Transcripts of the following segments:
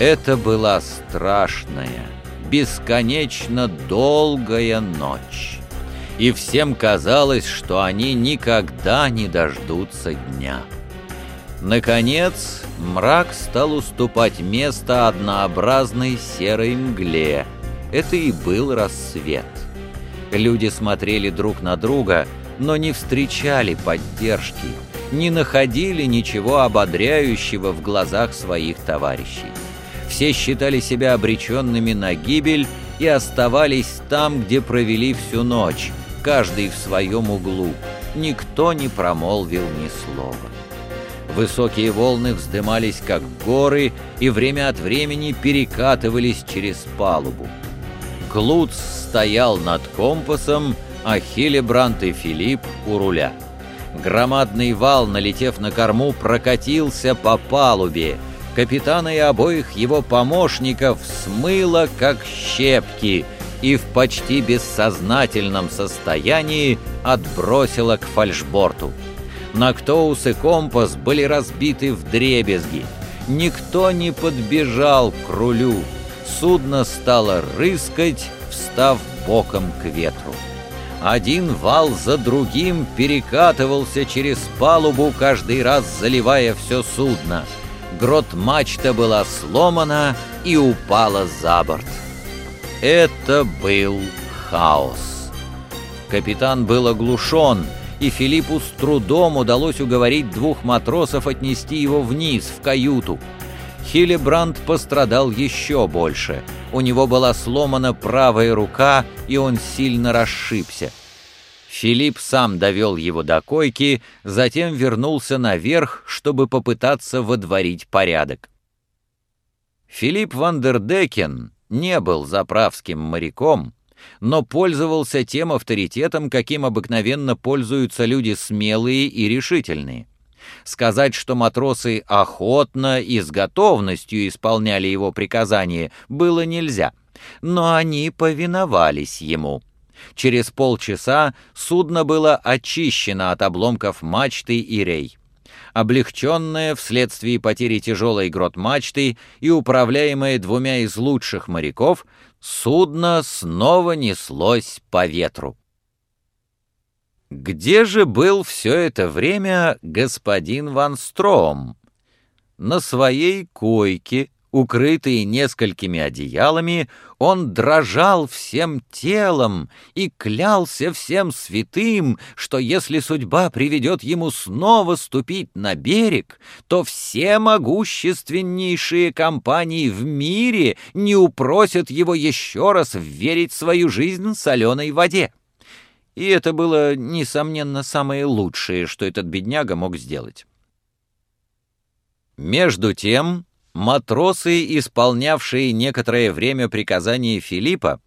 Это была страшная, бесконечно долгая ночь. И всем казалось, что они никогда не дождутся дня. Наконец, мрак стал уступать место однообразной серой мгле. Это и был рассвет. Люди смотрели друг на друга, но не встречали поддержки, не находили ничего ободряющего в глазах своих товарищей. Все считали себя обреченными на гибель и оставались там, где провели всю ночь, каждый в своем углу. Никто не промолвил ни слова. Высокие волны вздымались, как горы, и время от времени перекатывались через палубу. Клуц стоял над компасом, а Хилебрант и Филипп у руля. Громадный вал, налетев на корму, прокатился по палубе. Капитана и обоих его помощников смыло, как щепки, и в почти бессознательном состоянии отбросило к фальшборту. Нактоус и компас были разбиты в дребезги. Никто не подбежал к рулю. Судно стало рыскать, встав боком к ветру. Один вал за другим перекатывался через палубу, каждый раз заливая все судно. Грот-мачта была сломана и упала за борт. Это был хаос. Капитан был оглушен — и Филиппу с трудом удалось уговорить двух матросов отнести его вниз, в каюту. Хилебранд пострадал еще больше. У него была сломана правая рука, и он сильно расшибся. Филипп сам довел его до койки, затем вернулся наверх, чтобы попытаться водворить порядок. Филипп Вандердекен не был заправским моряком, но пользовался тем авторитетом, каким обыкновенно пользуются люди смелые и решительные. Сказать, что матросы охотно и с готовностью исполняли его приказания, было нельзя, но они повиновались ему. Через полчаса судно было очищено от обломков мачты и рей облегченная вследствие потери тяжелой грот мачты и управляемая двумя из лучших моряков, Судно снова неслось по ветру. Где же был все это время господин Ван Стром? На своей койке, Укрытый несколькими одеялами, он дрожал всем телом и клялся всем святым, что если судьба приведет ему снова ступить на берег, то все могущественнейшие компании в мире не упросят его еще раз верить свою жизнь соленой воде. И это было, несомненно, самое лучшее, что этот бедняга мог сделать. Между тем Матросы, исполнявшие некоторое время приказания Филиппа,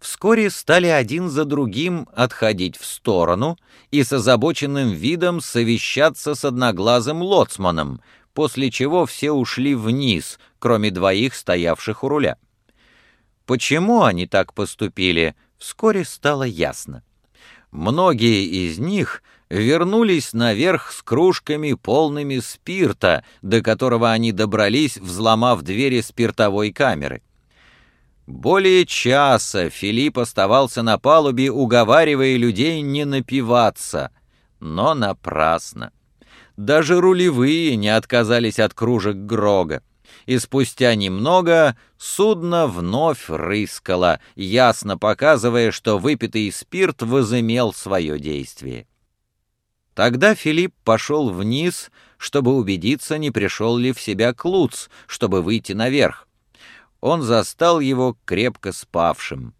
вскоре стали один за другим отходить в сторону и с озабоченным видом совещаться с одноглазым лоцманом, после чего все ушли вниз, кроме двоих, стоявших у руля. Почему они так поступили, вскоре стало ясно. Многие из них — вернулись наверх с кружками, полными спирта, до которого они добрались, взломав двери спиртовой камеры. Более часа Филипп оставался на палубе, уговаривая людей не напиваться, но напрасно. Даже рулевые не отказались от кружек Грога, и спустя немного судно вновь рыскало, ясно показывая, что выпитый спирт возымел свое действие. Тогда Филипп пошел вниз, чтобы убедиться, не пришел ли в себя Клуц, чтобы выйти наверх. Он застал его крепко спавшим.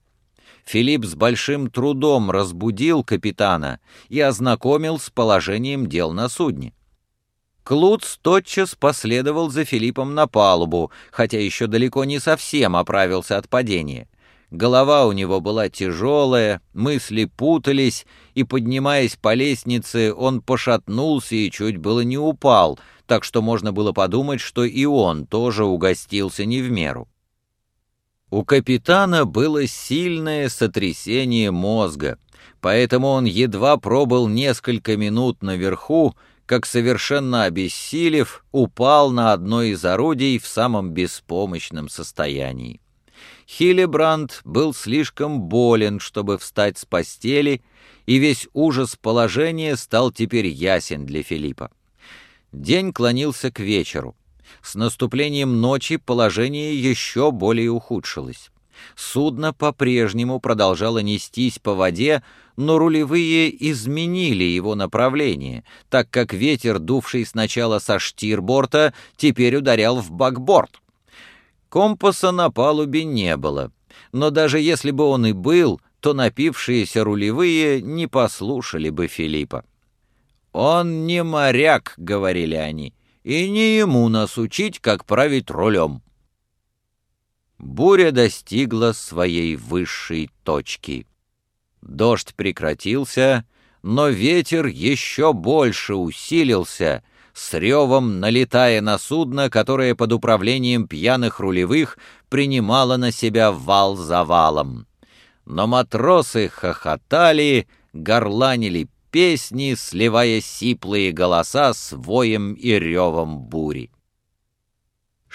Филипп с большим трудом разбудил капитана и ознакомил с положением дел на судне. Клуц тотчас последовал за Филиппом на палубу, хотя еще далеко не совсем оправился от падения. Голова у него была тяжелая, мысли путались, и, поднимаясь по лестнице, он пошатнулся и чуть было не упал, так что можно было подумать, что и он тоже угостился не в меру. У капитана было сильное сотрясение мозга, поэтому он едва пробыл несколько минут наверху, как совершенно обессилев, упал на одно из орудий в самом беспомощном состоянии. Хилебранд был слишком болен, чтобы встать с постели, и весь ужас положения стал теперь ясен для Филиппа. День клонился к вечеру. С наступлением ночи положение еще более ухудшилось. Судно по-прежнему продолжало нестись по воде, но рулевые изменили его направление, так как ветер, дувший сначала со штирборта, теперь ударял в бакборд. Компаса на палубе не было, но даже если бы он и был, то напившиеся рулевые не послушали бы Филиппа. «Он не моряк», — говорили они, — «и не ему нас учить, как править рулем». Буря достигла своей высшей точки. Дождь прекратился, но ветер еще больше усилился, с ревом налетая на судно, которое под управлением пьяных рулевых принимало на себя вал за валом. Но матросы хохотали, горланили песни, сливая сиплые голоса с воем и ревом бури.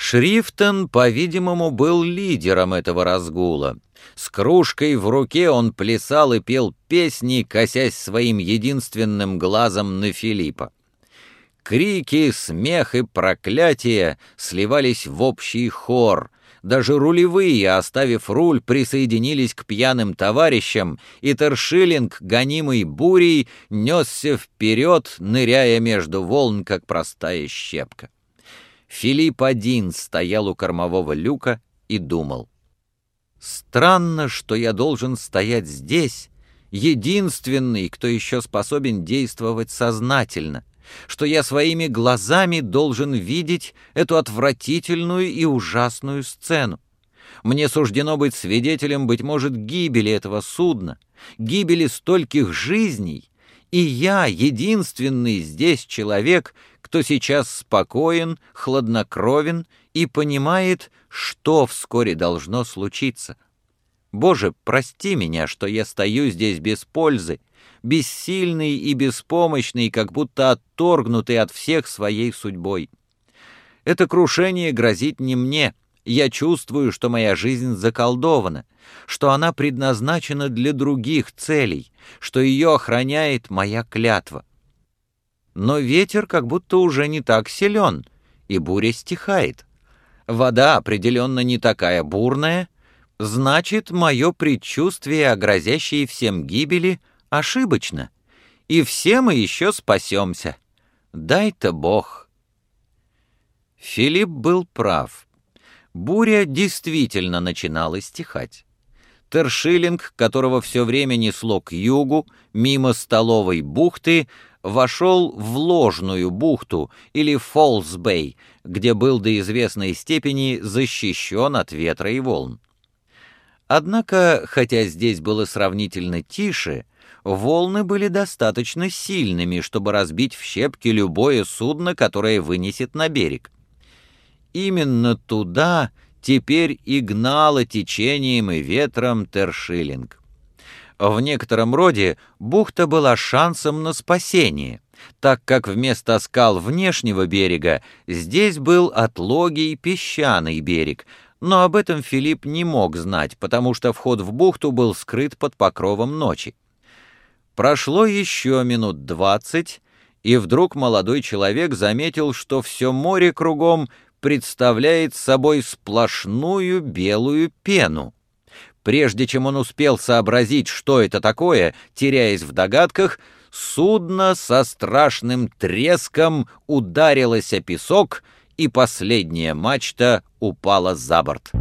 Шрифтон, по-видимому, был лидером этого разгула. С кружкой в руке он плясал и пел песни, косясь своим единственным глазом на Филиппа. Крики, смех и проклятия сливались в общий хор. Даже рулевые, оставив руль, присоединились к пьяным товарищам, и Тершиллинг, гонимый бурей, несся вперед, ныряя между волн, как простая щепка. Филипп один стоял у кормового люка и думал. «Странно, что я должен стоять здесь, единственный, кто еще способен действовать сознательно, что я своими глазами должен видеть эту отвратительную и ужасную сцену. Мне суждено быть свидетелем, быть может, гибели этого судна, гибели стольких жизней, и я, единственный здесь человек, кто сейчас спокоен, хладнокровен и понимает, что вскоре должно случиться. Боже, прости меня, что я стою здесь без пользы, бессильный и беспомощный, как будто отторгнутый от всех своей судьбой. Это крушение грозит не мне. Я чувствую, что моя жизнь заколдована, что она предназначена для других целей, что ее охраняет моя клятва но ветер как будто уже не так силен, и буря стихает. Вода определенно не такая бурная, значит, мое предчувствие о грозящей всем гибели ошибочно, и все мы еще спасемся. Дай-то Бог. Филипп был прав. Буря действительно начинала стихать. Тершиллинг, которого все время несло к югу, мимо столовой бухты, вошел в ложную бухту или Фолсбей, где был до известной степени защищен от ветра и волн. Однако, хотя здесь было сравнительно тише, волны были достаточно сильными, чтобы разбить в щепки любое судно, которое вынесет на берег. Именно туда теперь и гнало течением и ветром Тершиллинг. В некотором роде бухта была шансом на спасение, так как вместо скал внешнего берега здесь был отлогий песчаный берег, но об этом Филипп не мог знать, потому что вход в бухту был скрыт под покровом ночи. Прошло еще минут двадцать, и вдруг молодой человек заметил, что все море кругом представляет собой сплошную белую пену. Прежде чем он успел сообразить, что это такое, теряясь в догадках, судно со страшным треском ударилось о песок, и последняя мачта упала за борт.